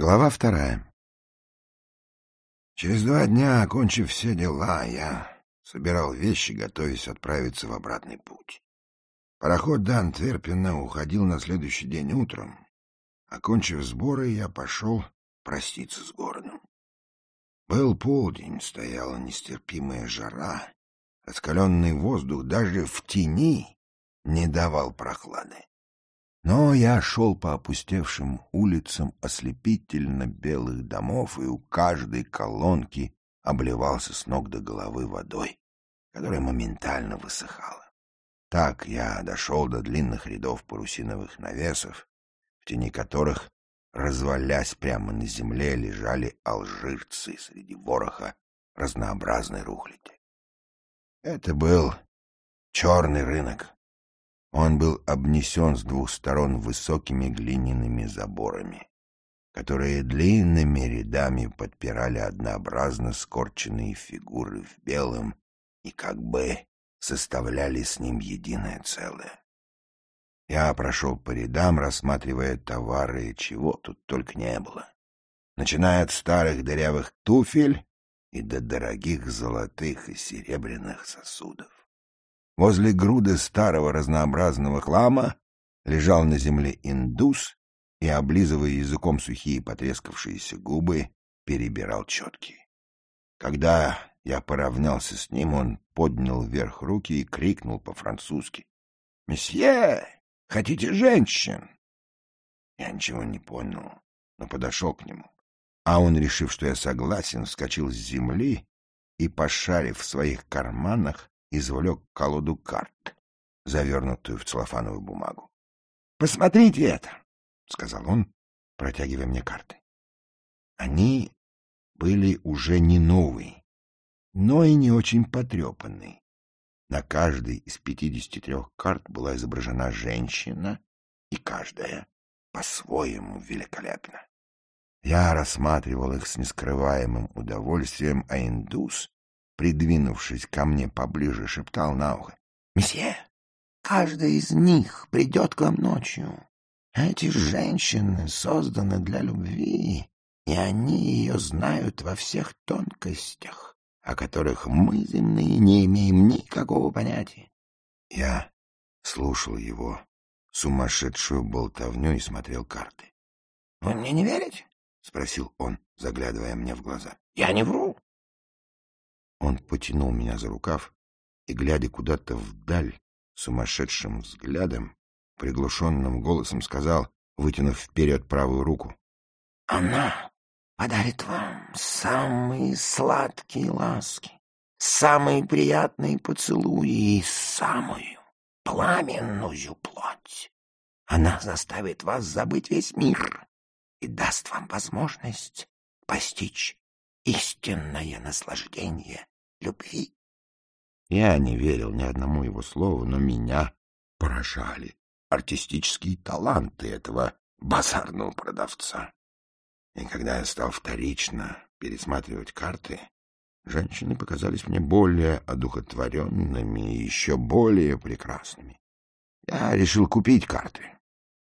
Глава вторая. Через два дня, окончив все дела, я собирал вещи, готовясь отправиться в обратный путь. Пароход до Антверпена уходил на следующий день утром. Окончив сборы, я пошел проститься с городом. Был полдень, стояла нестерпимая жара. Раскаленный воздух даже в тени не давал прохлады. Но я шел по опустевшим улицам ослепительно белых домов, и у каждой колонки обливался с ног до головы водой, которая моментально высыхала. Так я дошел до длинных рядов парусиновых навесов, в тени которых, развалясь прямо на земле, лежали алжирцы среди вороха разнообразной рухляди. Это был черный рынок, он был обнесен с двух сторон высокими глиняными заборами, которые длинными рядами подпирали однообразно скорченные фигуры в белом и как бы составляли с ним единое целое. Я прошел по рядам, рассматривая товары, чего тут только не было, начиная от старых дырявых туфель и до дорогих золотых и серебряных сосудов. Возле груды старого разнообразного хлама лежал на земле индус и, облизывая языком сухие потрескавшиеся губы, перебирал четки. Когда я поравнялся с ним, он поднял вверх руки и крикнул по-французски. — Месье, хотите женщин? Я ничего не понял, но подошел к нему. А он, решив, что я согласен, вскочил с земли и, пошарив в своих карманах, извлек колоду карт, завернутую в целлофановую бумагу. — Посмотрите это! — сказал он, протягивая мне карты. Они были уже не новые, но и не очень потрепанные. На каждой из пятидесяти трех карт была изображена женщина, и каждая по-своему великолепна. Я рассматривал их с нескрываемым удовольствием, а индус придвинувшись ко мне поближе, шептал на ухо. — Месье, каждая из них придет к вам ночью. Эти женщины созданы для любви, и они ее знают во всех тонкостях, о которых мы, земные, не имеем никакого понятия. Я слушал его сумасшедшую болтовню и смотрел карты. — Вы мне не верите? — спросил он, заглядывая мне в глаза. — Я не вру. Он потянул меня за рукав и, глядя куда-то вдаль, сумасшедшим взглядом, приглушенным голосом сказал, вытянув вперед правую руку. — Она подарит вам самые сладкие ласки, самые приятные поцелуи и самую пламенную плоть. Она заставит вас забыть весь мир и даст вам возможность постичь истинное наслаждение любви. Я не верил ни одному его слову, но меня поражали артистические таланты этого базарного продавца. И когда я стал вторично пересматривать карты, женщины показались мне более одухотворенными и еще более прекрасными. Я решил купить карты,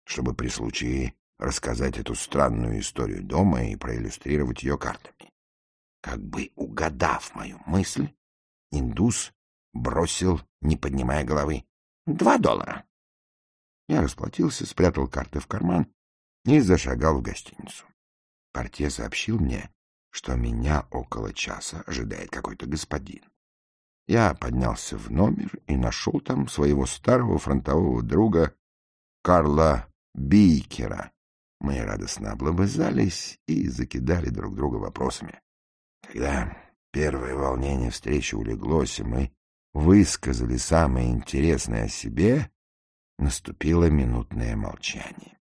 чтобы при случае рассказать эту странную историю дома и проиллюстрировать ее картами. Как бы угадав мою мысль, индус бросил, не поднимая головы, «Два доллара». Я расплатился, спрятал карты в карман и зашагал в гостиницу. Портье сообщил мне, что меня около часа ожидает какой-то господин. Я поднялся в номер и нашел там своего старого фронтового друга Карла Бейкера. Мы радостно облобызались и закидали друг друга вопросами. Когда первое волнение встречи улеглось, и мы высказали самое интересное о себе, наступило минутное молчание.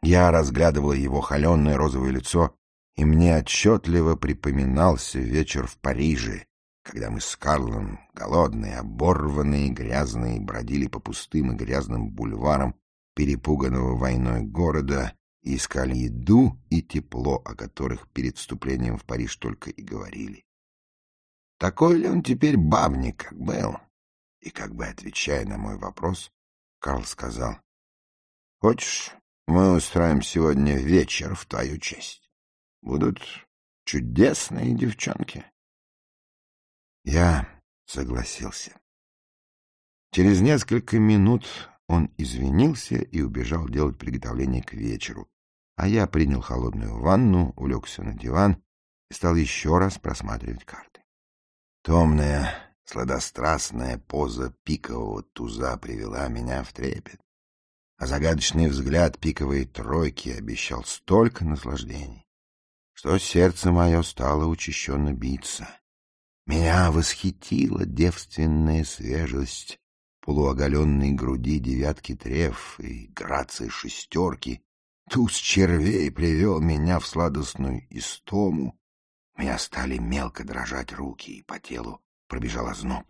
Я разглядывал его холеное розовое лицо, и мне отчетливо припоминался вечер в Париже, когда мы с Карлом, голодные, оборванные, грязные, бродили по пустым и грязным бульварам перепуганного войной города и искали еду и тепло, о которых перед вступлением в Париж только и говорили. Такой ли он теперь бабник, как был? И как бы отвечая на мой вопрос, Карл сказал, — Хочешь, Мы устроим сегодня вечер в твою честь. Будут чудесные девчонки. Я согласился. Через несколько минут он извинился и убежал делать приготовление к вечеру, а я принял холодную ванну, улегся на диван и стал еще раз просматривать карты. Томная, сладострастная поза пикового туза привела меня в трепет, а загадочный взгляд пиковой тройки обещал столько наслаждений, что сердце мое стало учащенно биться. Меня восхитила девственная свежесть полуоголенной груди девятки треф и грации шестерки. Туз червей привел меня в сладостную истому. У меня стали мелко дрожать руки, и по телу пробежал озноб.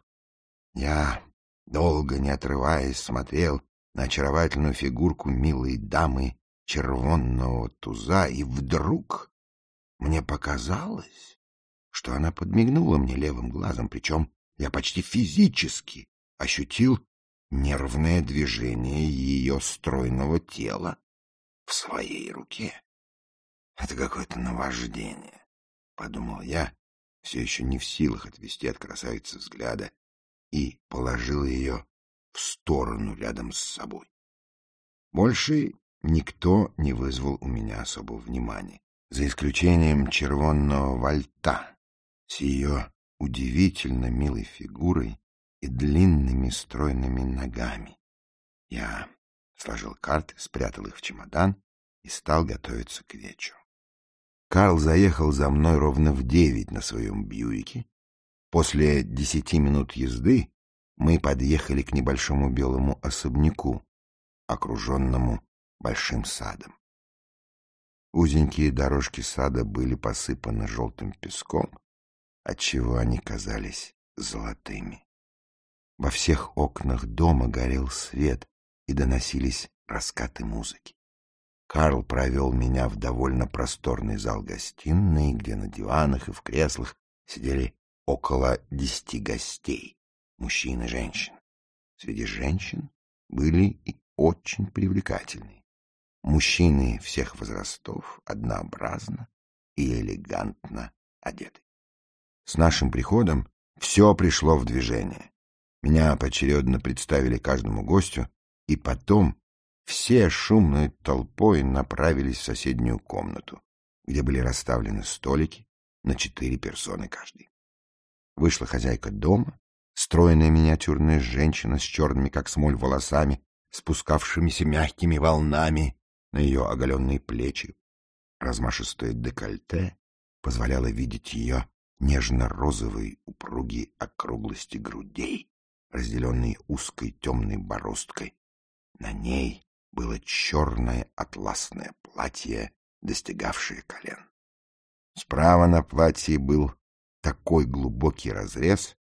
Я, долго не отрываясь, смотрел на очаровательную фигурку милой дамы червонного туза, и вдруг мне показалось, что она подмигнула мне левым глазом, причем я почти физически ощутил нервное движение ее стройного тела в своей руке. Это какое-то наваждение, — подумал я, все еще не в силах отвести от красавицы взгляда, и положил ее в сторону рядом с собой. Больше никто не вызвал у меня особого внимания, за исключением червонного вальта с ее удивительно милой фигурой и длинными стройными ногами. Я сложил карты, спрятал их в чемодан и стал готовиться к вечеру. Карл заехал за мной ровно в девять на своем Бьюике. После десяти минут езды мы подъехали к небольшому белому особняку, окруженному большим садом. Узенькие дорожки сада были посыпаны желтым песком, отчего они казались золотыми. Во всех окнах дома горел свет, и доносились раскаты музыки. Карл провел меня в довольно просторный зал гостиной, где на диванах и в креслах сидели около десяти гостей, мужчин и женщин. Среди женщин были и очень привлекательные. Мужчины всех возрастов однообразно и элегантно одеты. С нашим приходом все пришло в движение. Меня поочередно представили каждому гостю, и потом все шумной толпой направились в соседнюю комнату, где были расставлены столики на четыре персоны каждый. Вышла хозяйка дома, стройная миниатюрная женщина с черными, как смоль, волосами, спускавшимися мягкими волнами на ее оголенные плечи. Размашистое декольте позволяло видеть ее нежно-розовые упругие округлости грудей, разделенные узкой темной бороздкой. На ней было черное атласное платье, достигавшее колен. Справа на платье был такой глубокий разрез,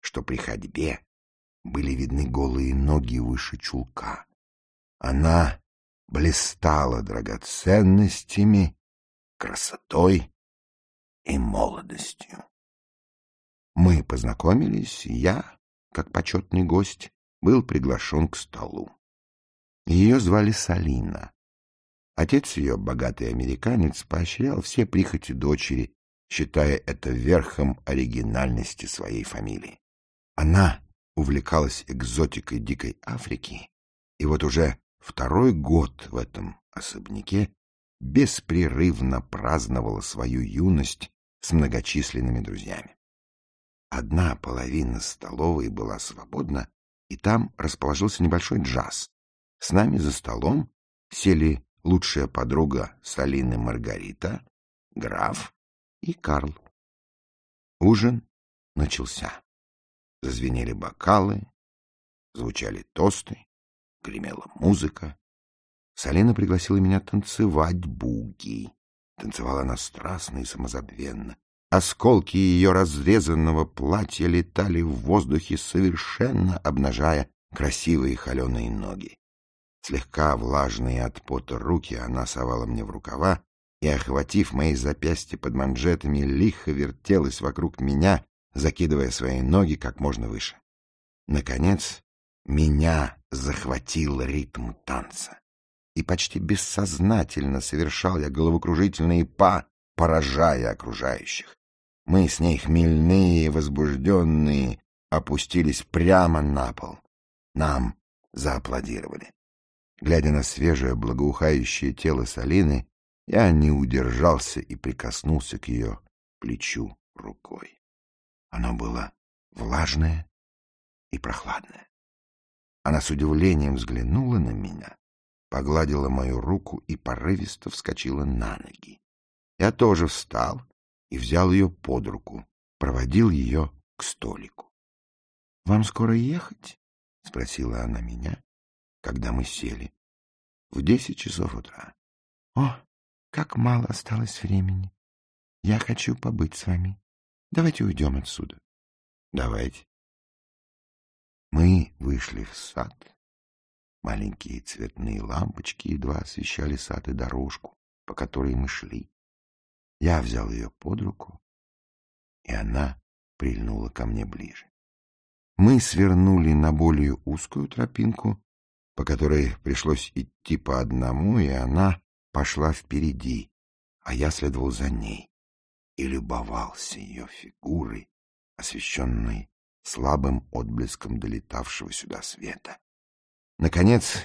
что при ходьбе были видны голые ноги выше чулка. Она блистала драгоценностями, красотой и молодостью. Мы познакомились, и я, как почетный гость, был приглашен к столу. Ее звали Салина. Отец ее, богатый американец, поощрял все прихоти дочери, считая это верхом оригинальности своей фамилии. Она увлекалась экзотикой дикой Африки, и вот уже второй год в этом особняке беспрерывно праздновала свою юность с многочисленными друзьями. Одна половина столовой была свободна, и там расположился небольшой джаз. С нами за столом сели лучшая подруга Салины Маргарита, граф и Карл. Ужин начался. Зазвенели бокалы, звучали тосты, гремела музыка. Салина пригласила меня танцевать буги. Танцевала она страстно и самозабвенно. Осколки ее разрезанного платья летали в воздухе, совершенно обнажая красивые холеные ноги. Слегка влажные от пота руки она совала мне в рукава и, охватив мои запястья под манжетами, лихо вертелась вокруг меня, закидывая свои ноги как можно выше. Наконец, меня захватил ритм танца. и почти бессознательно совершал я головокружительные па, поражая окружающих. Мы с ней хмельные возбужденные опустились прямо на пол. Нам зааплодировали. Глядя на свежее, благоухающее тело Салины, я не удержался и прикоснулся к ее плечу рукой. Оно было влажное и прохладное. Она с удивлением взглянула на меня, погладила мою руку и порывисто вскочила на ноги. Я тоже встал и взял ее под руку, проводил ее к столику. — Вам скоро ехать? — спросила она меня, когда мы сели. — В десять часов утра. — О, как мало осталось времени. Я хочу побыть с вами. Давайте уйдем отсюда. — Давайте. Мы вышли в сад. Маленькие цветные лампочки едва освещали сад и дорожку, по которой мы шли. Я взял ее под руку, и она прильнула ко мне ближе. Мы свернули на более узкую тропинку, по которой пришлось идти по одному, и она пошла впереди, а я следовал за ней и любовался ее фигурой, освещенной слабым отблеском долетавшего сюда света. Наконец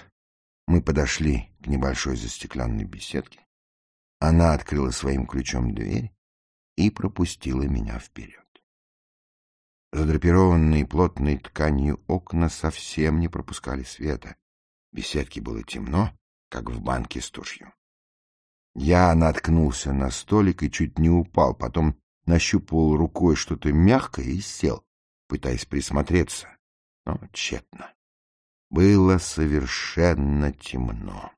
мы подошли к небольшой застекленной беседке. Она открыла своим ключом дверь и пропустила меня вперед. Задрапированные плотной тканью окна совсем не пропускали света. Беседке было темно, как в банке с тушью. Я наткнулся на столик и чуть не упал, потом нащупал рукой что-то мягкое и сел пытаясь присмотреться, но тщетно. Было совершенно темно.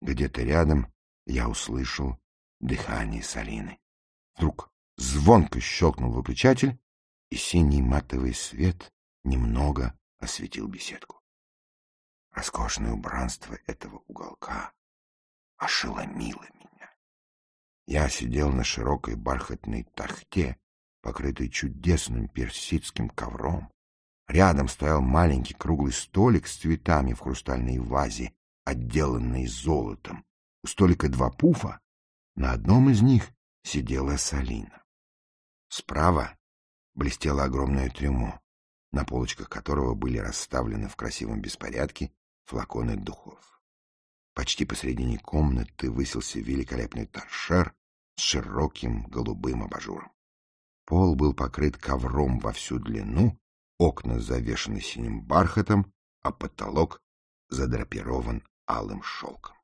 Где-то рядом я услышал дыхание Салины. Вдруг звонко щелкнул выключатель, и синий матовый свет немного осветил беседку. Роскошное убранство этого уголка ошеломило меня. Я сидел на широкой бархатной тахте, покрытый чудесным персидским ковром. Рядом стоял маленький круглый столик с цветами в хрустальной вазе, отделанный золотом. У столика два пуфа. На одном из них сидела Салина. Справа блестело огромное трюмо, на полочках которого были расставлены в красивом беспорядке флаконы духов. Почти посредине комнаты высился великолепный торшер с широким голубым абажуром. Пол был покрыт ковром во всю длину, окна завешаны синим бархатом, а потолок задрапирован алым шелком.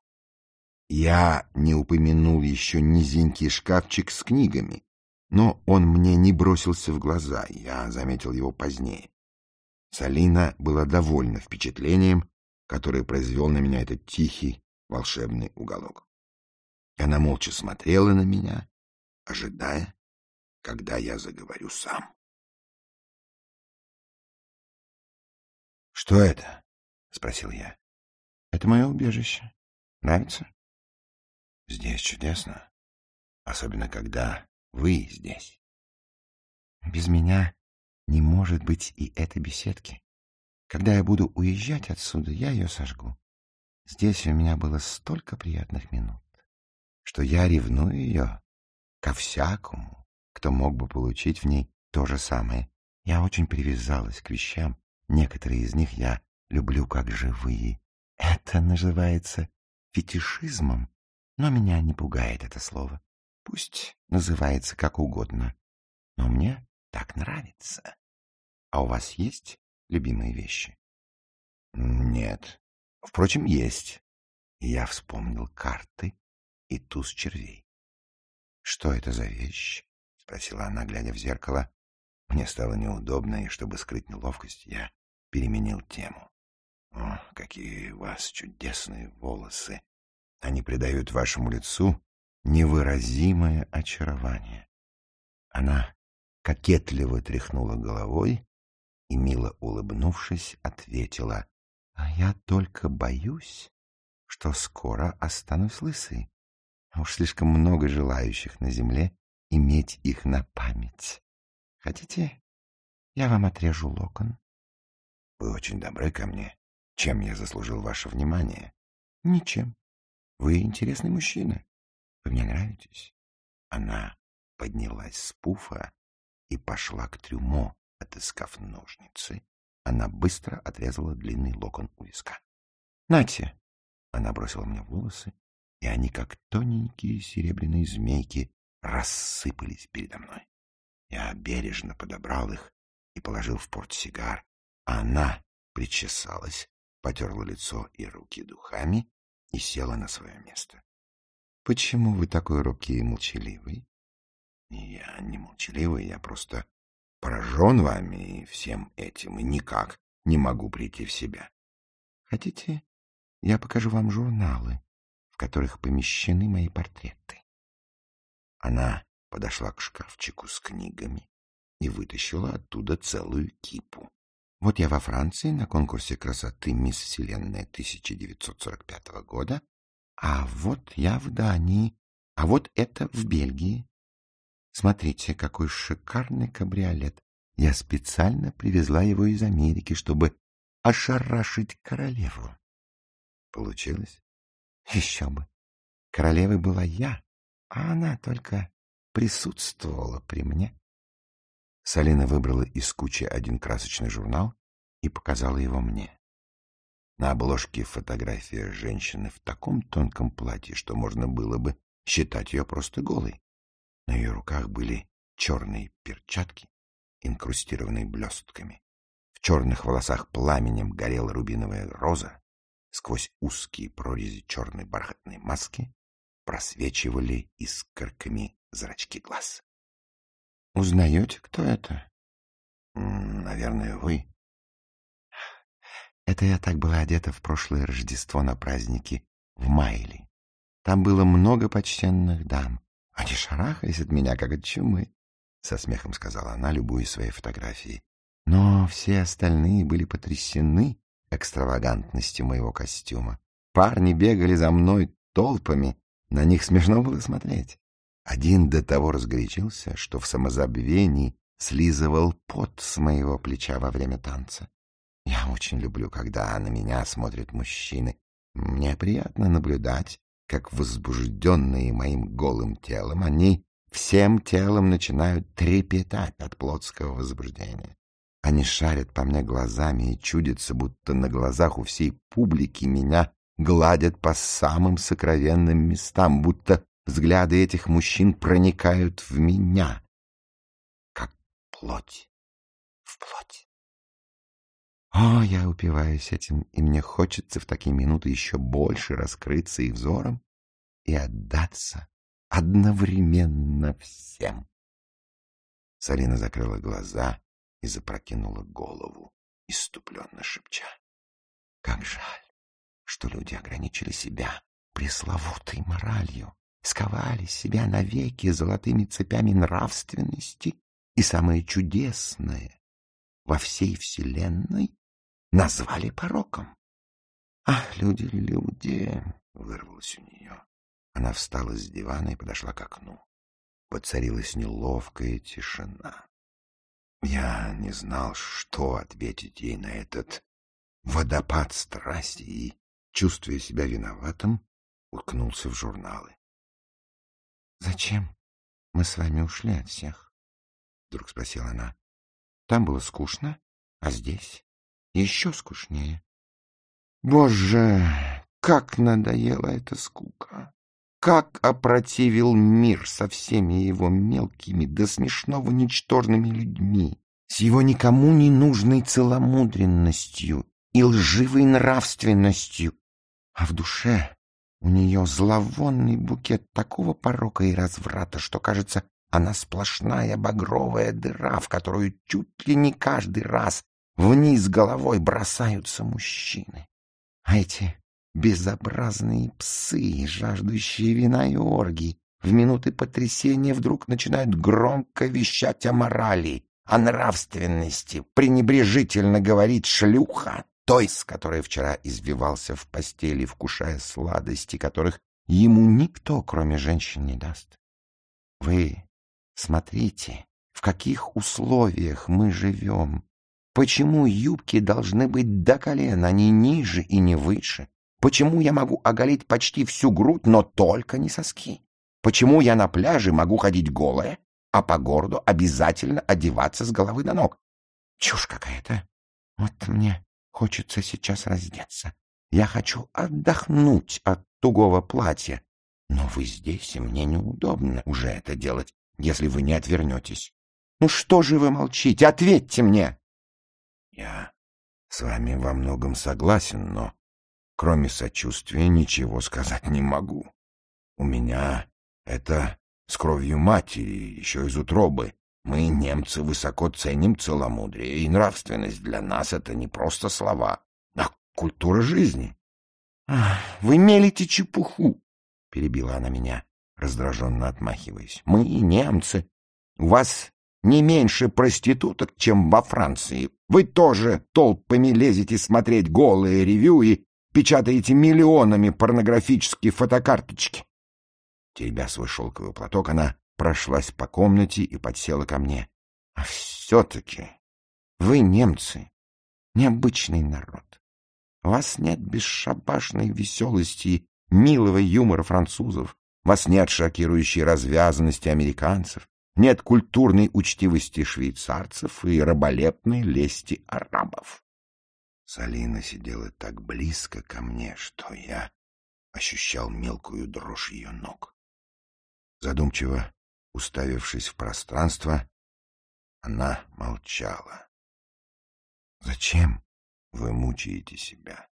Я не упомянул еще низенький шкафчик с книгами, но он мне не бросился в глаза, я заметил его позднее. Салина была довольна впечатлением, которое произвел на меня этот тихий волшебный уголок. Она молча смотрела на меня, ожидая, когда я заговорю сам. — Что это? — спросил я. — Это мое убежище. Нравится? — Здесь чудесно. Особенно, когда вы здесь. Без меня не может быть и этой беседки. Когда я буду уезжать отсюда, я ее сожгу. Здесь у меня было столько приятных минут, что я ревную ее ко всякому, кто мог бы получить в ней то же самое. Я очень привязалась к вещам. Некоторые из них я люблю как живые. Это называется фетишизмом, но меня не пугает это слово. Пусть называется как угодно, но мне так нравится. А у вас есть любимые вещи? Нет. Впрочем, есть. Я вспомнил карты и туз червей. Что это за вещь? — спросила она, глядя в зеркало. Мне стало неудобно, и чтобы скрыть неловкость, я переменил тему. «О, какие у вас чудесные волосы! Они придают вашему лицу невыразимое очарование». Она кокетливо тряхнула головой и, мило улыбнувшись, ответила, «А я только боюсь, что скоро останусь лысой. Уж слишком много желающих на земле иметь их на память. Хотите, я вам отрежу локон? Вы очень добры ко мне. Чем я заслужил ваше внимание? Ничем. Вы интересный мужчина. Вы мне нравитесь. Она поднялась с пуфа и пошла к трюмо, отыскав ножницы. Она быстро отрезала длинный локон у виска. — Нате! Она бросила мне волосы, и они, как тоненькие серебряные змейки, рассыпались передо мной. Я бережно подобрал их и положил в портсигар, она причесалась, потерла лицо и руки духами и села на свое место. — Почему вы такой робкий и молчаливый? — Я не молчаливый, я просто поражен вами и всем этим, и никак не могу прийти в себя. — Хотите, я покажу вам журналы, в которых помещены мои портреты? Она подошла к шкафчику с книгами и вытащила оттуда целую кипу. Вот я во Франции на конкурсе красоты «Мисс Вселенная» 1945 года, а вот я в Дании, а вот это в Бельгии. Смотрите, какой шикарный кабриолет. Я специально привезла его из Америки, чтобы ошарашить королеву. Получилось? Еще бы. Королевой была я, а она только присутствовала при мне. Салина выбрала из кучи один красочный журнал и показала его мне. На обложке фотография женщины в таком тонком платье, что можно было бы считать ее просто голой. На ее руках были черные перчатки, инкрустированные блестками. В черных волосах пламенем горела рубиновая роза. Сквозь узкие прорези черной бархатной маски просвечивали искорками зрачки глаз. Узнаете, кто это? Наверное, вы. Это я так была одета в прошлое Рождество на празднике в Майли. Там было много почтенных дам. Они шарахались от меня, как от чумы, — со смехом сказала она, любуясь своей фотографией. Но все остальные были потрясены экстравагантностью моего костюма. Парни бегали за мной толпами, на них смешно было смотреть. Один до того разгорячился, что в самозабвении слизывал пот с моего плеча во время танца. Я очень люблю, когда на меня смотрят мужчины. Мне приятно наблюдать, как возбужденные моим голым телом они всем телом начинают трепетать от плотского возбуждения. Они шарят по мне глазами и чудятся, будто на глазах у всей публики меня гладят по самым сокровенным местам, будто Взгляды этих мужчин проникают в меня, как плоть в плоть. О, я упиваюсь этим, и мне хочется в такие минуты еще больше раскрыться и взором, и отдаться одновременно всем. Салина закрыла глаза и запрокинула голову, иступленно шепча. Как жаль, что люди ограничили себя пресловутой моралью сковали себя навеки золотыми цепями нравственности, и самое чудесное во всей вселенной назвали пороком. «Ах, люди, люди!» — вырвалось у нее. Она встала с дивана и подошла к окну. Воцарилась неловкая тишина. Я не знал, что ответить ей на этот водопад страсти и, чувствуя себя виноватым, уткнулся в журналы. — Зачем мы с вами ушли от всех? — вдруг спросила она. — Там было скучно, а здесь еще скучнее. Боже, как надоела эта скука! Как опротивил мир со всеми его мелкими до смешного ничтожными людьми, с его никому не нужной целомудренностью и лживой нравственностью, а в душе у нее зловонный букет такого порока и разврата, что, кажется, она сплошная багровая дыра, в которую чуть ли не каждый раз вниз головой бросаются мужчины. А эти безобразные псы, жаждущие вина и оргий, в минуты потрясения вдруг начинают громко вещать о морали, о нравственности, пренебрежительно говорить «шлюха», той, с которой вчера извивался в постели, вкушая сладости, которых ему никто, кроме женщин, не даст. Вы смотрите, в каких условиях мы живем. Почему юбки должны быть до колена, не ниже и не выше? Почему я могу оголить почти всю грудь, но только не соски? Почему я на пляже могу ходить голая, а по городу обязательно одеваться с головы до ног? Чушь какая-то. Вот мне хочется сейчас раздеться. Я хочу отдохнуть от тугого платья. Но вы здесь, и мне неудобно уже это делать, если вы не отвернетесь. Ну что же вы молчите? Ответьте мне! Я с вами во многом согласен, но кроме сочувствия ничего сказать не могу. У меня это с кровью матери, еще из утробы. Мы, немцы, высоко ценим целомудрие и нравственность. Для нас это не просто слова, а культура жизни. — Вы мелите чепуху, — перебила она меня, раздраженно отмахиваясь. — Мы, немцы, у вас не меньше проституток, чем во Франции. Вы тоже толпами лезете смотреть голые ревю и печатаете миллионами порнографические фотокарточки. Теребя свой шелковый платок, она прошлась по комнате и подсела ко мне. — А все-таки вы, немцы, необычный народ. У вас нет бесшабашной веселости и милого юмора французов, вас нет шокирующей развязанности американцев, нет культурной учтивости швейцарцев и раболепной лести арабов. Салина сидела так близко ко мне, что я ощущал мелкую дрожь ее ног. Задумчиво уставившись в пространство, она молчала. — Зачем вы мучаете себя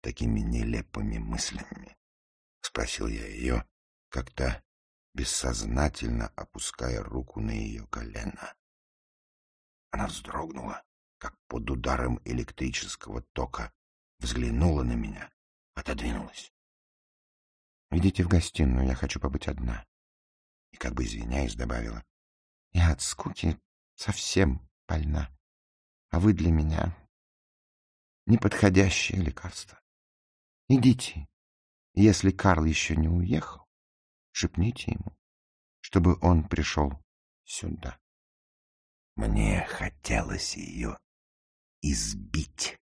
такими нелепыми мыслями? — спросил я ее, как-то бессознательно опуская руку на ее колено. Она вздрогнула, как под ударом электрического тока, взглянула на меня, отодвинулась. — Идите в гостиную, я хочу побыть одна. И, как бы извиняясь, добавила. — Я от скуки совсем больна, а вы для меня неподходящее лекарство. Идите, если Карл еще не уехал, Шепните ему, чтобы он пришел сюда. Мне хотелось ее избить,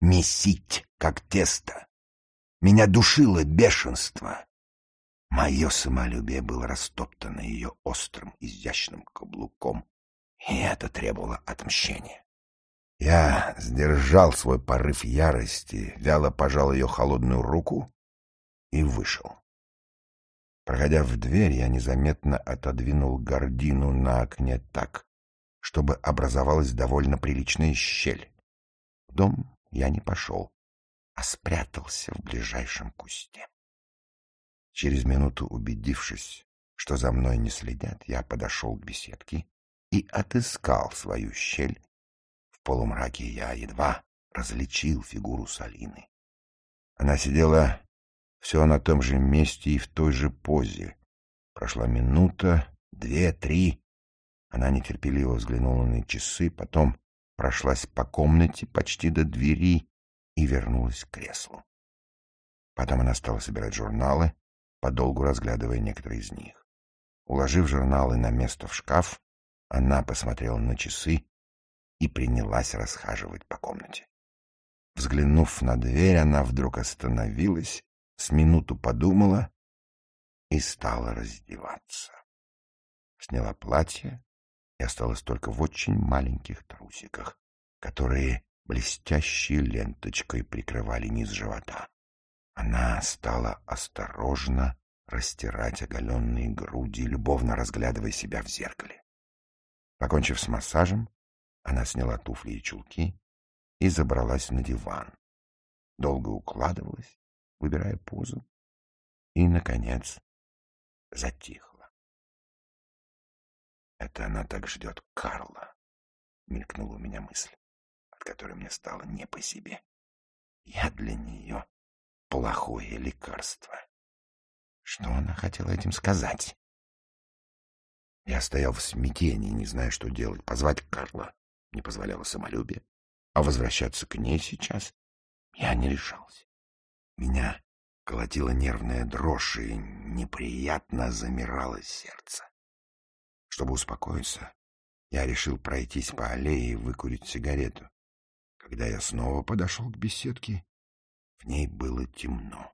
месить, как тесто. Меня душило бешенство. Мое самолюбие было растоптано ее острым, изящным каблуком, и это требовало отмщения. Я сдержал свой порыв ярости, вяло пожал ее холодную руку и вышел. Проходя в дверь, я незаметно отодвинул гордину на окне так, чтобы образовалась довольно приличная щель. В дом я не пошел, а спрятался в ближайшем кусте. Через минуту убедившись, что за мной не следят, я подошел к беседке и отыскал свою щель. В полумраке я едва различил фигуру Салины. Она сидела все на том же месте и в той же позе. Прошла минута, две, три. Она нетерпеливо взглянула на часы, потом прошлась по комнате почти до двери и вернулась к креслу. Потом она стала собирать журналы, подолгу разглядывая некоторые из них. Уложив журналы на место в шкаф, она посмотрела на часы и принялась расхаживать по комнате. Взглянув на дверь, она вдруг остановилась с минуту подумала и стала раздеваться. Сняла платье и осталась только в очень маленьких трусиках, которые блестящей ленточкой прикрывали низ живота. Она стала осторожно растирать оголенные груди, любовно разглядывая себя в зеркале. Покончив с массажем, она сняла туфли и чулки и забралась на диван. Долго укладывалась, выбирая позу, и, наконец, затихла. «Это она так ждет Карла», — мелькнула у меня мысль, от которой мне стало не по себе. «Я для нее плохое лекарство». Что она хотела этим сказать? Я стоял в смятении, не зная, что делать. Позвать Карла не позволяло самолюбие, а возвращаться к ней сейчас я не решался. Меня колотила нервная дрожь, и неприятно замирало сердце. Чтобы успокоиться, я решил пройтись по аллее и выкурить сигарету. Когда я снова подошел к беседке, В ней было темно.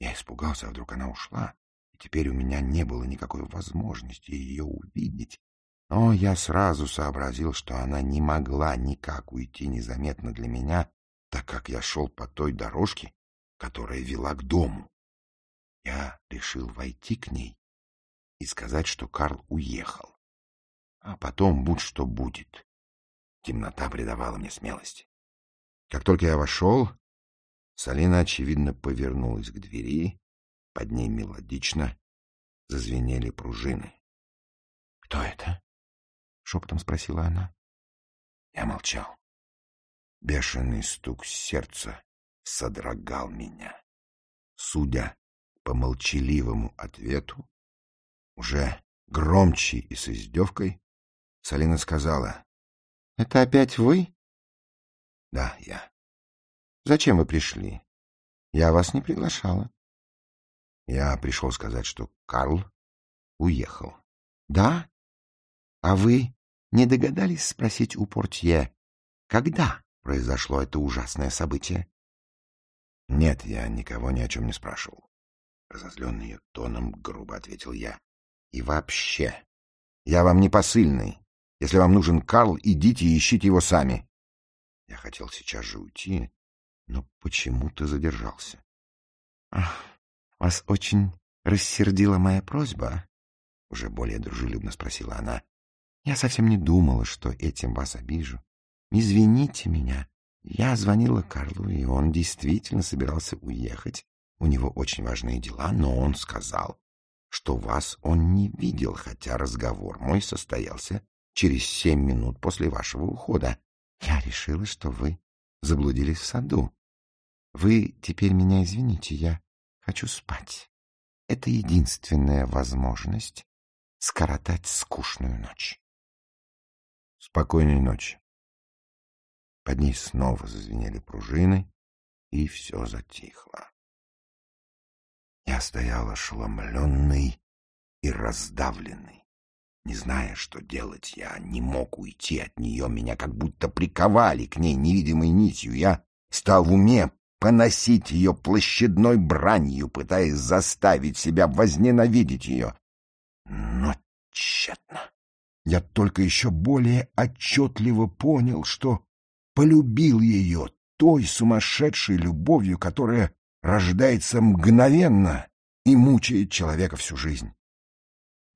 Я испугался, а вдруг она ушла, и теперь у меня не было никакой возможности ее увидеть. Но я сразу сообразил, что она не могла никак уйти незаметно для меня, так как я шел по той дорожке, которая вела к дому. Я решил войти к ней и сказать, что Карл уехал. А потом будь что будет. Темнота придавала мне смелости. Как только я вошел, Салина, очевидно, повернулась к двери, под ней мелодично зазвенели пружины. — Кто это? — шепотом спросила она. Я молчал. Бешеный стук сердца содрогал меня. Судя по молчаливому ответу, уже громче и с издевкой, Салина сказала. — Это опять вы? — Да, я. Зачем вы пришли? Я вас не приглашала. Я пришел сказать, что Карл уехал. Да? А вы не догадались спросить у портье, когда произошло это ужасное событие? Нет, я никого ни о чем не спрашивал. Разозленный тоном грубо ответил я. И вообще, я вам не посыльный. Если вам нужен Карл, идите и ищите его сами. Я хотел сейчас же уйти, но почему-то задержался. — Вас очень рассердила моя просьба? — уже более дружелюбно спросила она. — Я совсем не думала, что этим вас обижу. Извините меня. Я звонила Карлу, и он действительно собирался уехать. У него очень важные дела, но он сказал, что вас он не видел, хотя разговор мой состоялся через семь минут после вашего ухода. Я решила, что вы заблудились в саду. Вы теперь меня извините, я хочу спать. Это единственная возможность скоротать скучную ночь. Спокойной ночи. Под ней снова зазвенели пружины, и все затихло. Я стоял ошеломленный и раздавленный. Не зная, что делать, я не мог уйти от нее. Меня как будто приковали к ней невидимой нитью. Я стал в уме поносить ее площадной бранью, пытаясь заставить себя возненавидеть ее. Но тщетно. Я только еще более отчетливо понял, что полюбил ее той сумасшедшей любовью, которая рождается мгновенно и мучает человека всю жизнь.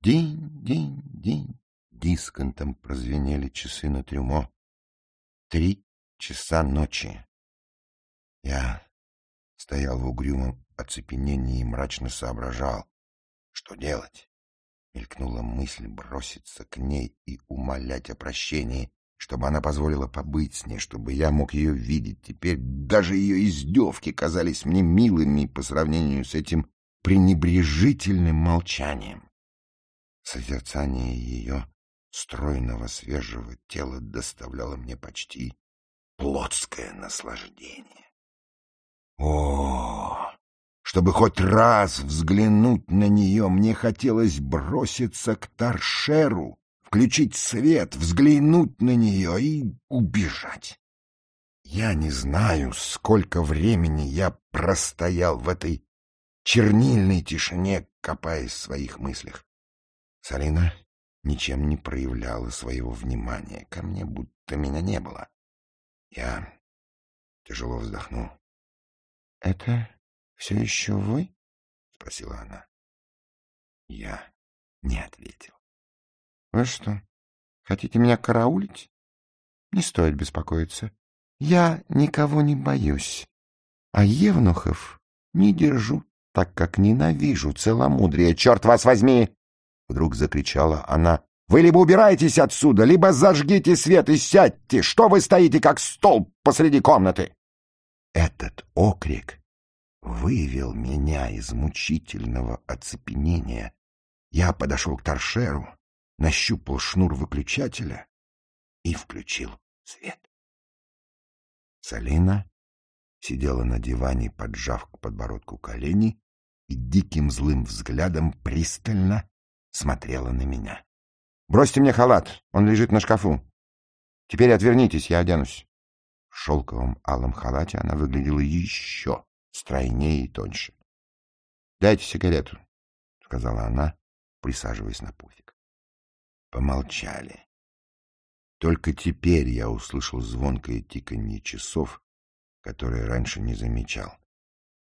День, день, день. Дисконтом прозвенели часы на трюмо. Три часа ночи. Я стоял в угрюмом оцепенении и мрачно соображал, что делать. Мелькнула мысль броситься к ней и умолять о прощении, чтобы она позволила побыть с ней, чтобы я мог ее видеть. Теперь даже ее издевки казались мне милыми по сравнению с этим пренебрежительным молчанием. Созерцание ее стройного свежего тела доставляло мне почти плотское наслаждение. О, чтобы хоть раз взглянуть на нее, мне хотелось броситься к торшеру, включить свет, взглянуть на нее и убежать. Я не знаю, сколько времени я простоял в этой чернильной тишине, копаясь в своих мыслях. Салина ничем не проявляла своего внимания ко мне, будто меня не было. Я тяжело вздохнул. — Это все еще вы? — спросила она. Я не ответил. — Вы что, хотите меня караулить? Не стоит беспокоиться. Я никого не боюсь, а евнухов не держу, так как ненавижу целомудрие. Черт вас возьми! Вдруг закричала она. Вы либо убираетесь отсюда, либо зажгите свет и сядьте. Что вы стоите, как столб посреди комнаты? Этот окрик вывел меня из мучительного оцепенения. Я подошел к торшеру, нащупал шнур выключателя и включил свет. Салина сидела на диване, поджав к подбородку колени, и диким злым взглядом пристально смотрела на меня. — Бросьте мне халат, он лежит на шкафу. Теперь отвернитесь, я оденусь. В шелковом алом халате она выглядела еще стройнее и тоньше. — Дайте сигарету, — сказала она, присаживаясь на пуфик. Помолчали. Только теперь я услышал звонкое тиканье часов, которое раньше не замечал.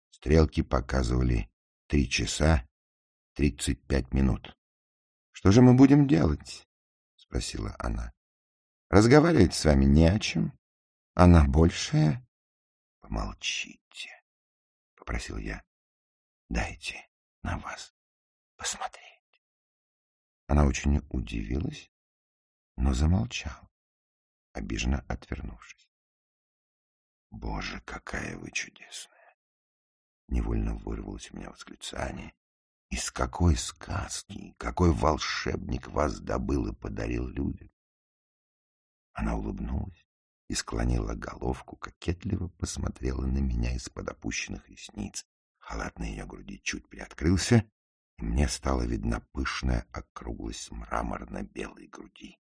Стрелки показывали три часа тридцать пять минут. — Что же мы будем делать? — спросила она. — Разговаривать с вами не о чем. Она большая. — Помолчите, — попросил я. — Дайте на вас посмотреть. Она очень удивилась, но замолчала, обиженно отвернувшись. — Боже, какая вы чудесная! Невольно вырвалось у меня восклицание. Из какой сказки, какой волшебник вас добыл и подарил людям? Она улыбнулась и склонила головку, кокетливо посмотрела на меня из-под опущенных ресниц. Халат на ее груди чуть приоткрылся, мне стала видна пышная округлость мраморно-белой груди.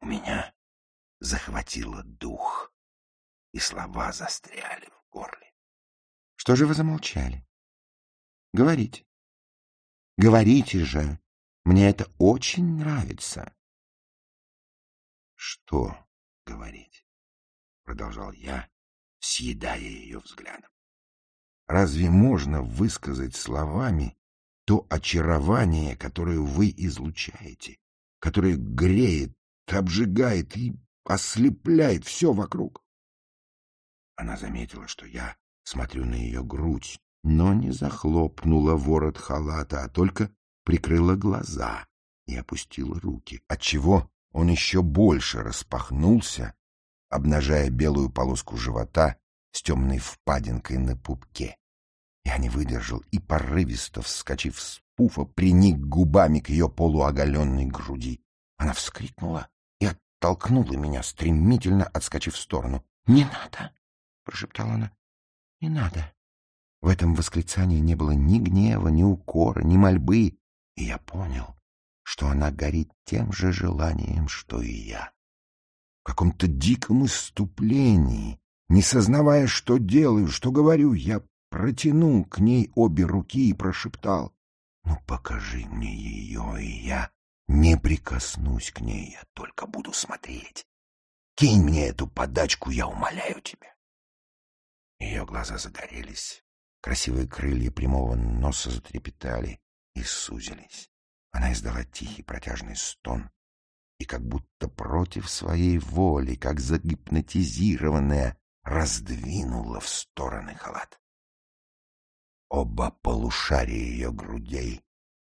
У меня захватило дух, и слова застряли в горле. — Что же вы замолчали? — Говорите. — Говорите же, мне это очень нравится. — Что говорить? — продолжал я, съедая ее взглядом. — Разве можно высказать словами то очарование, которое вы излучаете, которое греет, обжигает и ослепляет все вокруг? Она заметила, что я смотрю на ее грудь, но не захлопнула ворот халата, а только прикрыла глаза и опустила руки, отчего он еще больше распахнулся, обнажая белую полоску живота с темной впадинкой на пупке. Я не выдержал и, порывисто вскочив с пуфа, приник губами к ее полуоголенной груди. Она вскрикнула и оттолкнула меня, стремительно отскочив в сторону. — Не надо! — прошептала она. — Не надо. В этом восклицании не было ни гнева, ни укора, ни мольбы, и я понял, что она горит тем же желанием, что и я. В каком-то диком иступлении, не сознавая, что делаю, что говорю, я протянул к ней обе руки и прошептал, «Ну, покажи мне ее, и я не прикоснусь к ней, я только буду смотреть. Кинь мне эту подачку, я умоляю тебя». Ее глаза загорелись, красивые крылья прямого носа затрепетали и сузились. Она издала тихий протяжный стон и как будто против своей воли, как загипнотизированная, раздвинула в стороны халат. Оба полушария ее грудей,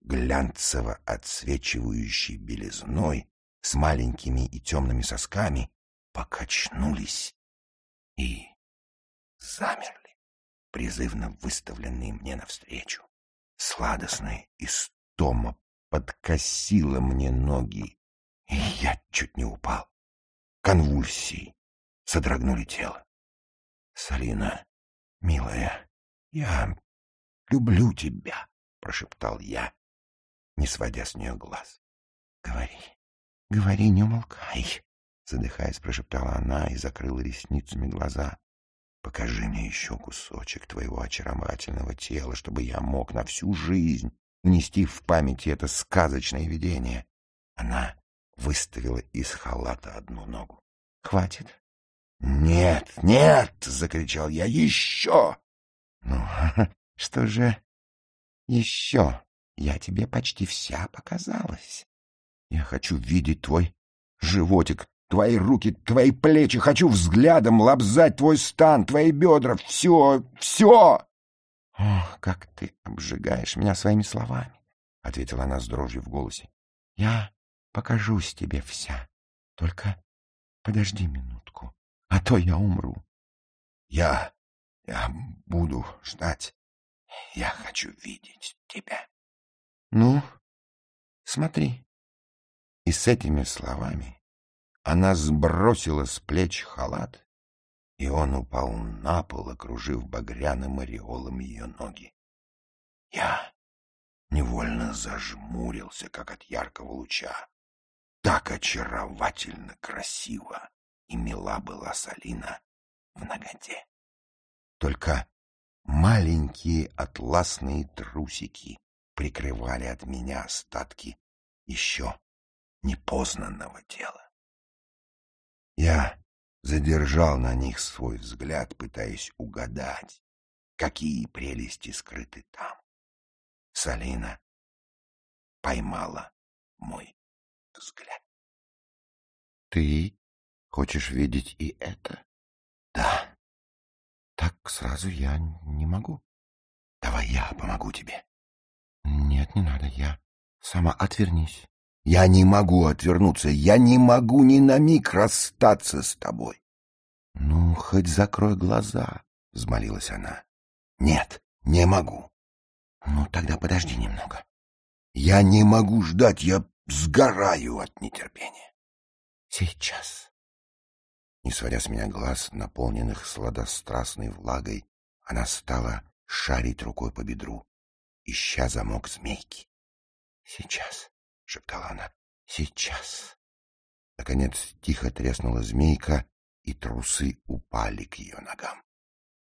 глянцево отсвечивающей белизной, с маленькими и темными сосками, покачнулись и замерли, призывно выставленные мне навстречу. Сладостная истома подкосила мне ноги, и я чуть не упал. Конвульсии содрогнули тело. — Салина, милая, я люблю тебя, — прошептал я, не сводя с нее глаз. — Говори, говори, не умолкай, — задыхаясь, прошептала она и закрыла ресницами глаза. — Покажи мне еще кусочек твоего очаровательного тела, чтобы я мог на всю жизнь внести в памяти это сказочное видение. Она выставила из халата одну ногу. — Хватит? — Нет, нет! — закричал я. — Еще! — Ну, Что же еще? Я тебе почти вся показалась. Я хочу видеть твой животик, твои руки, твои плечи. Хочу взглядом лобзать твой стан, твои бедра. Все, все! — Ох, как ты обжигаешь меня своими словами, — ответила она с дрожью в голосе. — Я покажусь тебе вся. Только подожди минутку, а то я умру. — Я... я буду ждать. Я хочу видеть тебя. Ну, смотри. И с этими словами она сбросила с плеч халат, и он упал на пол, окружив багряным ореолом ее ноги. Я невольно зажмурился, как от яркого луча. Так очаровательно красиво и мила была Салина в ноготе. Только маленькие атласные трусики прикрывали от меня остатки еще непознанного тела. Я задержал на них свой взгляд, пытаясь угадать, какие прелести скрыты там. Салина поймала мой взгляд. — Ты хочешь видеть и это? — Да. — сразу я не могу. — Давай я помогу тебе. — Нет, не надо, я сама отвернись. — Я не могу отвернуться, я не могу ни на миг расстаться с тобой. — Ну, хоть закрой глаза, — взмолилась она. — Нет, не могу. — Ну, тогда подожди немного. — Я не могу ждать, я сгораю от нетерпения. Сейчас. Не сводя с меня глаз, наполненных сладострастной влагой, она стала шарить рукой по бедру, ища замок змейки. «Сейчас», — шептала она, — «сейчас». Наконец тихо треснула змейка, и трусы упали к ее ногам.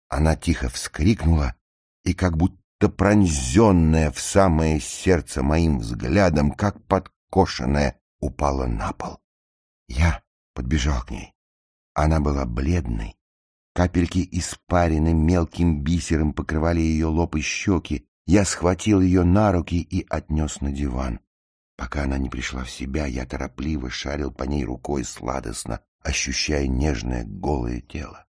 Она тихо вскрикнула и, как будто пронзенная в самое сердце моим взглядом, как подкошенная, упала на пол. Я подбежал к ней. Она была бледной. Капельки испарины мелким бисером покрывали ее лоб и щеки. Я схватил ее на руки и отнес на диван. Пока она не пришла в себя, я торопливо шарил по ней рукой сладостно, ощущая нежное голое тело.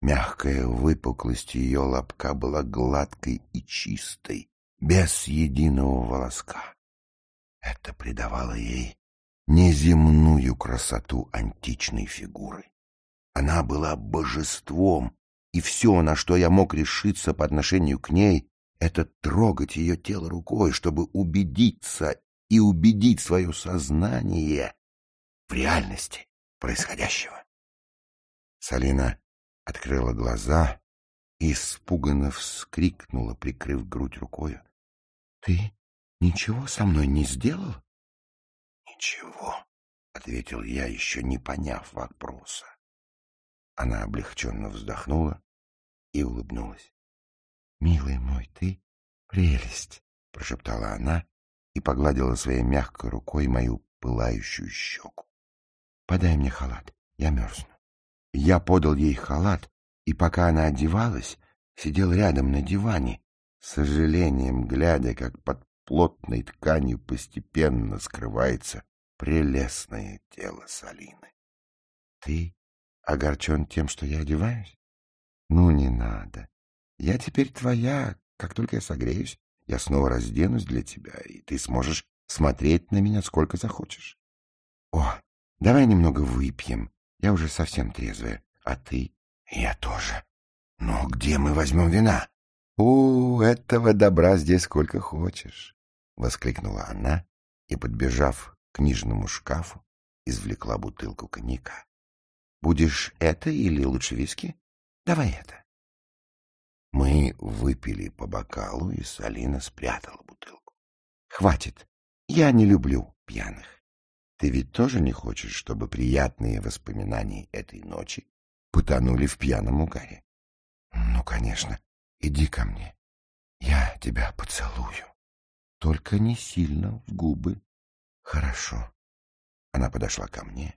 Мягкая выпуклость ее лобка была гладкой и чистой, без единого волоска. Это придавало ей неземную красоту античной фигуры. Она была божеством, и все, на что я мог решиться по отношению к ней, это трогать ее тело рукой, чтобы убедиться и убедить свое сознание в реальности происходящего. Салина открыла глаза и испуганно вскрикнула, прикрыв грудь рукою. — Ты ничего со мной не сделал? «Ничего», — ответил я, еще не поняв вопроса. Она облегченно вздохнула и улыбнулась. «Милый мой, ты прелесть!» — прошептала она и погладила своей мягкой рукой мою пылающую щеку. «Подай мне халат, я мерзну». Я подал ей халат, и пока она одевалась, сидел рядом на диване, с сожалением глядя, как под плотной тканью постепенно скрывается прелестное тело Салины. — Ты огорчен тем, что я одеваюсь? — Ну, не надо. Я теперь твоя. Как только я согреюсь, я снова разденусь для тебя, и ты сможешь смотреть на меня сколько захочешь. О, давай немного выпьем. Я уже совсем трезвая. А ты? Я тоже. Но где мы возьмем вина? «О, этого добра здесь сколько хочешь!» — воскликнула она и, подбежав к книжному шкафу, извлекла бутылку коньяка. «Будешь это или лучше виски? Давай это». Мы выпили по бокалу, и Салина спрятала бутылку. «Хватит, я не люблю пьяных. Ты ведь тоже не хочешь, чтобы приятные воспоминания этой ночи потонули в пьяном угаре?» «Ну, конечно, Иди ко мне. Я тебя поцелую. Только не сильно в губы. Хорошо. Она подошла ко мне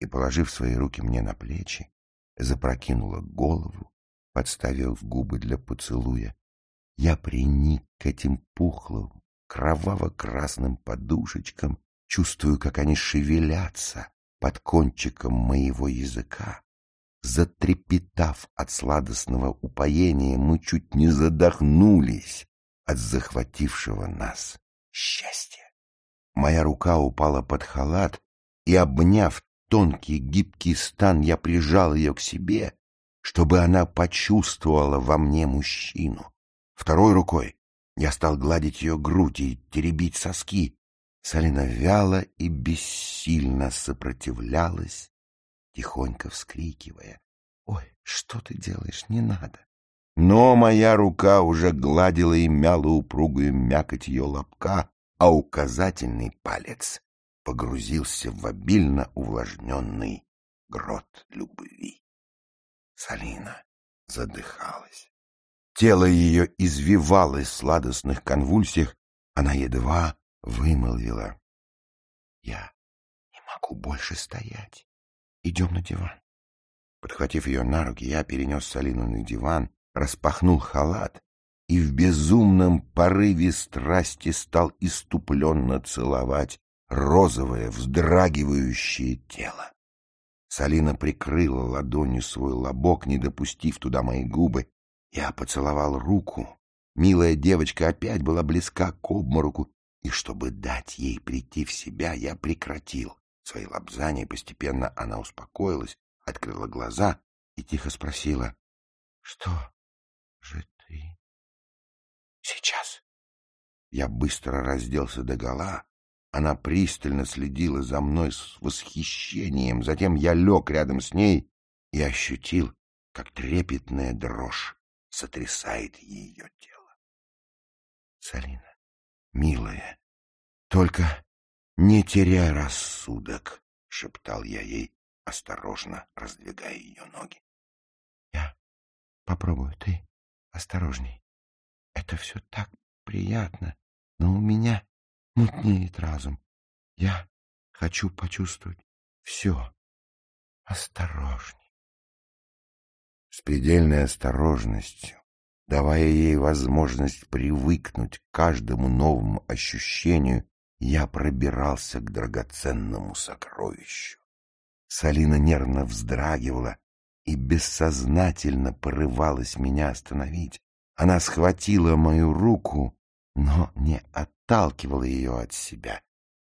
и, положив свои руки мне на плечи, запрокинула голову, подставив губы для поцелуя. Я приник к этим пухлым, кроваво-красным подушечкам, чувствую, как они шевелятся под кончиком моего языка. Затрепетав от сладостного упоения, мы чуть не задохнулись от захватившего нас счастья. Моя рука упала под халат, и, обняв тонкий гибкий стан, я прижал ее к себе, чтобы она почувствовала во мне мужчину. Второй рукой я стал гладить ее грудь и теребить соски. Салина вяло и бессильно сопротивлялась, тихонько вскрикивая. «Ой, что ты делаешь? Не надо!» Но моя рука уже гладила и мяла упругую мякоть ее лобка, а указательный палец погрузился в обильно увлажненный грот любви. Салина задыхалась. Тело ее извивалось в сладостных конвульсиях, она едва вымолвила. — Я не могу больше стоять. Идем на диван. Подхватив ее на руки, я перенес Салину на диван, распахнул халат и в безумном порыве страсти стал иступленно целовать розовое, вздрагивающее тело. Салина прикрыла ладонью свой лобок, не допустив туда мои губы. Я поцеловал руку. Милая девочка опять была близка к обмороку, и чтобы дать ей прийти в себя, я прекратил свои лапзания. Постепенно она успокоилась, открыла глаза и тихо спросила, — Что же ты сейчас? Я быстро разделся догола, она пристально следила за мной с восхищением. Затем я лег рядом с ней и ощутил, как трепетная дрожь сотрясает ее тело. Салина, милая, только не теряй рассудок, — шептал я ей, осторожно раздвигая ее ноги. — Я попробую, ты осторожней. Это все так приятно, но у меня мутнеет разум. Я хочу почувствовать все. Осторожней. С предельной осторожностью, давая ей возможность привыкнуть к каждому новому ощущению, я пробирался к драгоценному сокровищу. Салина нервно вздрагивала и бессознательно порывалась меня остановить. Она схватила мою руку, но не от отталкивала ее от себя,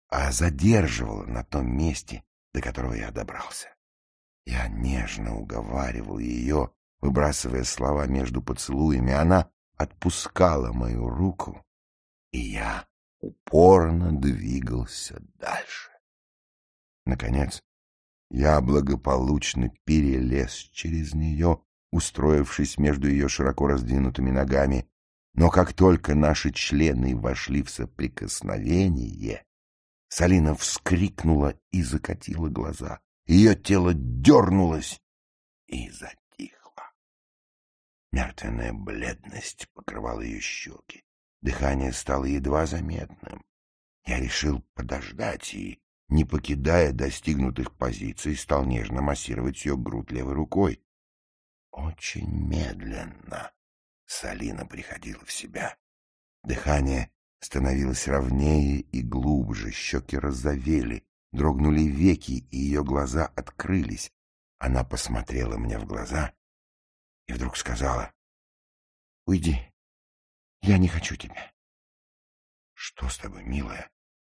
а задерживала на том месте, до которого я добрался. Я нежно уговаривал ее, выбрасывая слова между поцелуями. Она отпускала мою руку, и я упорно двигался дальше. Наконец, я благополучно перелез через нее, устроившись между ее широко раздвинутыми ногами, но как только наши члены вошли в соприкосновение, Салина вскрикнула и закатила глаза. Ее тело дернулось и затихло. Мертвенная бледность покрывала ее щеки. Дыхание стало едва заметным. Я решил подождать и, не покидая достигнутых позиций, стал нежно массировать ее грудь левой рукой. Очень медленно, Салина приходила в себя. Дыхание становилось ровнее и глубже, щеки розовели, дрогнули веки, и ее глаза открылись. Она посмотрела мне в глаза и вдруг сказала, — Уйди, я не хочу тебя. — Что с тобой, милая?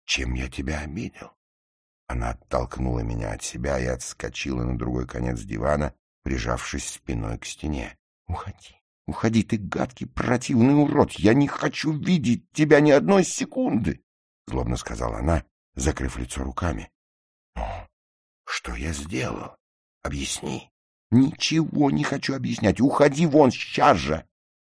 Чем я тебя обидел? Она оттолкнула меня от себя и отскочила на другой конец дивана, прижавшись спиной к стене. — Уходи. Уходи, ты гадкий, противный урод! Я не хочу видеть тебя ни одной секунды! — злобно сказала она, закрыв лицо руками. — Но что я сделал? Объясни. — Ничего не хочу объяснять. Уходи вон сейчас же!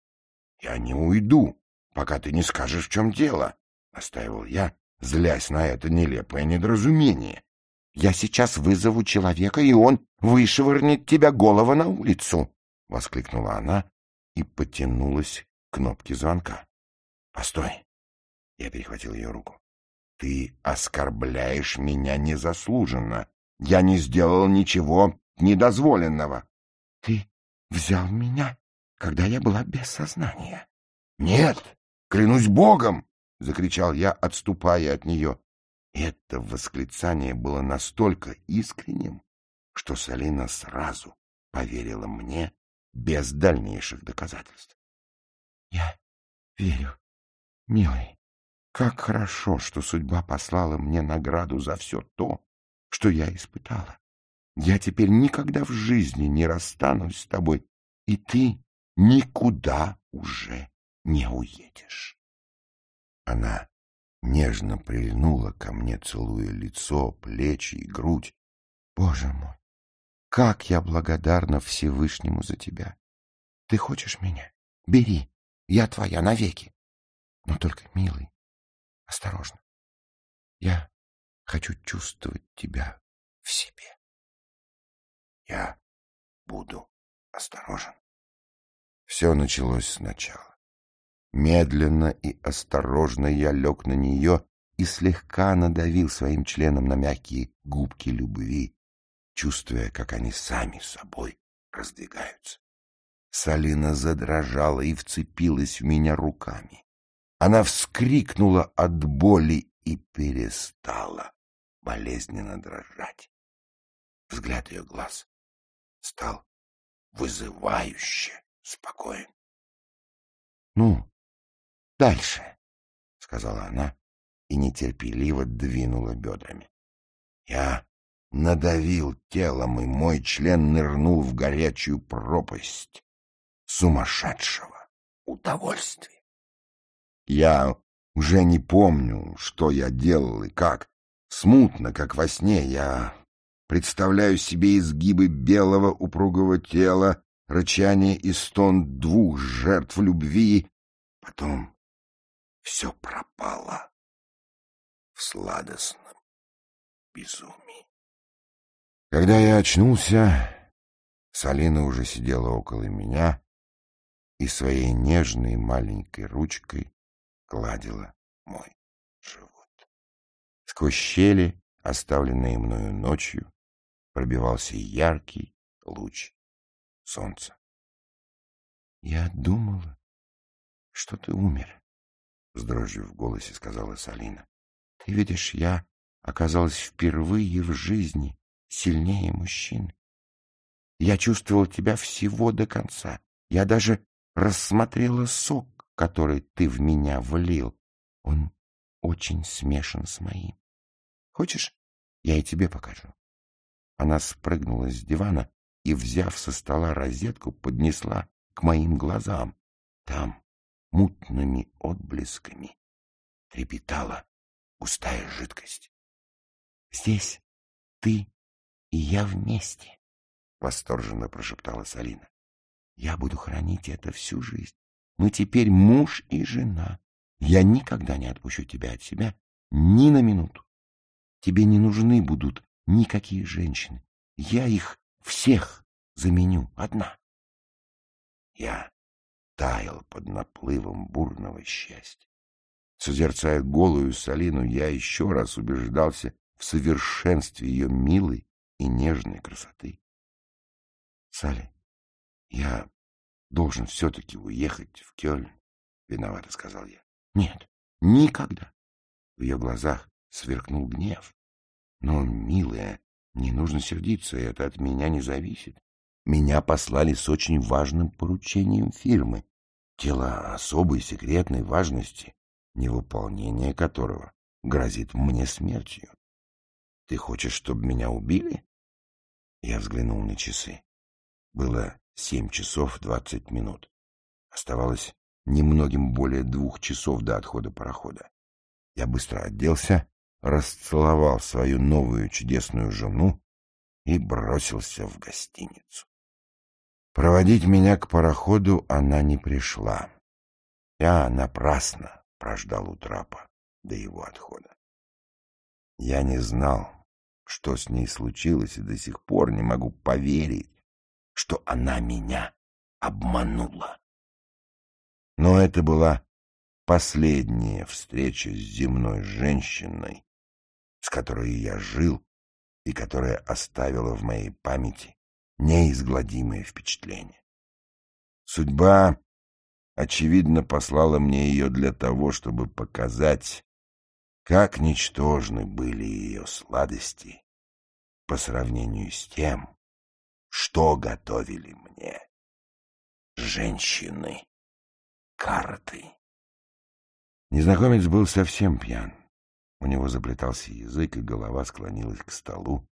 — Я не уйду, пока ты не скажешь, в чем дело, — настаивал я, злясь на это нелепое недоразумение. — Я сейчас вызову человека, и он вышвырнет тебя голова на улицу! — воскликнула она, и потянулась к кнопке звонка. — Постой! — я перехватил ее руку. — Ты оскорбляешь меня незаслуженно. Я не сделал ничего недозволенного. — Ты взял меня, когда я была без сознания? — Нет, клянусь Богом! — закричал я, отступая от нее. Это восклицание было настолько искренним, что Салина сразу поверила мне без дальнейших доказательств. Я верю, милый. Как хорошо, что судьба послала мне награду за все то, что я испытала. Я теперь никогда в жизни не расстанусь с тобой, и ты никуда уже не уедешь. Она нежно прильнула ко мне, целуя лицо, плечи и грудь. Боже мой, как я благодарна Всевышнему за тебя! Ты хочешь меня? Бери, я твоя навеки. Но только, милый, осторожно. Я хочу чувствовать тебя в себе. Я буду осторожен. Все началось сначала. Медленно и осторожно я лег на нее и слегка надавил своим членом на мягкие губки любви, чувствуя, как они сами собой раздвигаются. Салина задрожала и вцепилась в меня руками. Она вскрикнула от боли и перестала болезненно дрожать. Взгляд ее глаз стал вызывающе спокоен. — Ну, дальше, — сказала она и нетерпеливо двинула бедрами. Я надавил телом, и мой член нырнул в горячую пропасть сумасшедшего удовольствия. Я уже не помню, что я делал и как. Смутно, как во сне, я представляю себе изгибы белого упругого тела, рычание и стон двух жертв любви. Потом все пропало в сладостном безумии. Когда я очнулся, Салина уже сидела около меня и своей нежной маленькой ручкой гладила мой живот. Сквозь щели, оставленные мною ночью, пробивался яркий луч солнца. — Я думала, что ты умер, — с дрожью в голосе сказала Салина. — Ты видишь, я оказалась впервые в жизни сильнее мужчин. Я чувствовал тебя всего до конца. Я даже рассмотрела сок, который ты в меня влил. Он очень смешан с моим. Хочешь, я и тебе покажу? Она спрыгнула с дивана и, взяв со стола розетку, поднесла к моим глазам. Там, мутными отблесками, трепетала густая жидкость. — Здесь ты и я вместе, — восторженно прошептала Салина. — Я буду хранить это всю жизнь. Мы теперь муж и жена. Я никогда не отпущу тебя от себя ни на минуту. Тебе не нужны будут никакие женщины. Я их всех заменю одна. Я таял под наплывом бурного счастья. Созерцая голую Салину, я еще раз убеждался в совершенстве ее милой и нежной красоты. — Салли, я должен все-таки уехать в Кёльн, — виновато сказал я. — Нет, никогда. В ее глазах сверкнул гнев. Но, милая, не нужно сердиться, это от меня не зависит. Меня послали с очень важным поручением фирмы, дело особой секретной важности, невыполнение которого грозит мне смертью. Ты хочешь, чтобы меня убили? Я взглянул на часы. Было семь часов двадцать минут. Оставалось немногим более двух часов до отхода парохода. Я быстро оделся, расцеловал свою новую чудесную жену и бросился в гостиницу. Проводить меня к пароходу она не пришла. Я напрасно прождал у трапа до его отхода. Я не знал, что с ней случилось, и до сих пор не могу поверить, что она меня обманула. Но это была последняя встреча с земной женщиной, с которой я жил и которая оставила в моей памяти неизгладимое впечатление. Судьба, очевидно, послала мне ее для того, чтобы показать, как ничтожны были ее сладости по сравнению с тем, что готовили мне женщины карты. Незнакомец был совсем пьян. У него заплетался язык, и голова склонилась к столу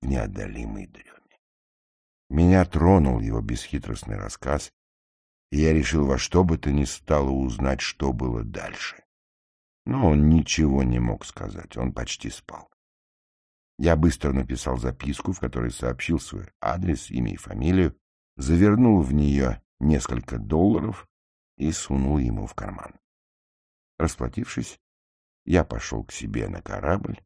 в неотдалимой дреме. Меня тронул его бесхитростный рассказ, и я решил во что бы то ни стало узнать, что было дальше. Но он ничего не мог сказать, он почти спал. Я быстро написал записку, в которой сообщил свой адрес, имя и фамилию, завернул в нее несколько долларов и сунул ему в карман. Расплатившись, я пошел к себе на корабль.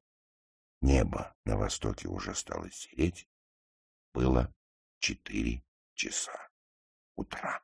Небо на востоке уже стало сереть. Было четыре часа утра.